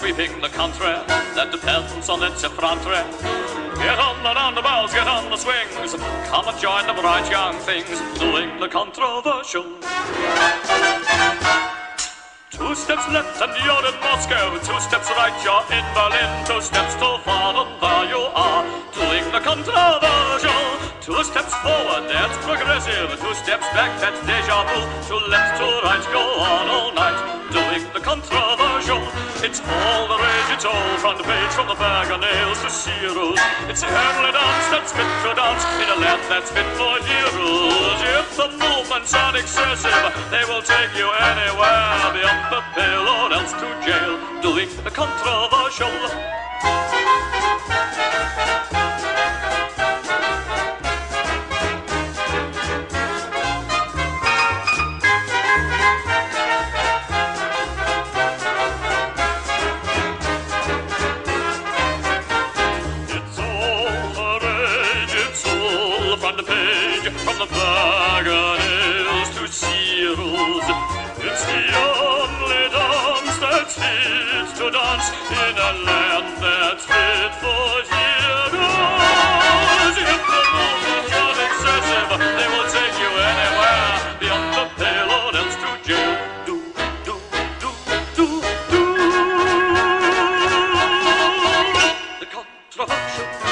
sweeping the country that depends on its effrontery. Get on the roundabouts, get on the swings, come and join the bright young things doing the controversial. Two steps left and you're in Moscow. Two steps right, you're in Berlin. Two steps too far and there you are, doing the controversial. Two steps forward, that's progressive. Two steps back, that's deja vu. Two left, two right, go on all night, doing the controversial. It's all the rage, it's all front page from the bag of nails to Ciro's. It's a heavenly dance that's fit to dance in a land that's fit for heroes. If the movements are excessive, they will take you anywhere beyond the pale or else to jail, doing the controversial. page from the Bag O' Nails to Ciro's. It's the only dance that's fit to dance in a land that's fit for heroes. If the rules become excessive, they will take you anywhere beyond the pale orders to jail. Do, do, do, do, do. The contravention.